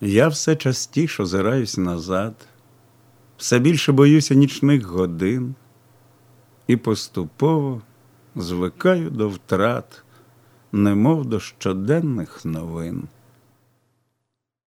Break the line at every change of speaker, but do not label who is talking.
Я все частіше озираюсь назад, все більше боюся нічних годин і поступово звикаю до втрат, немов до щоденних новин.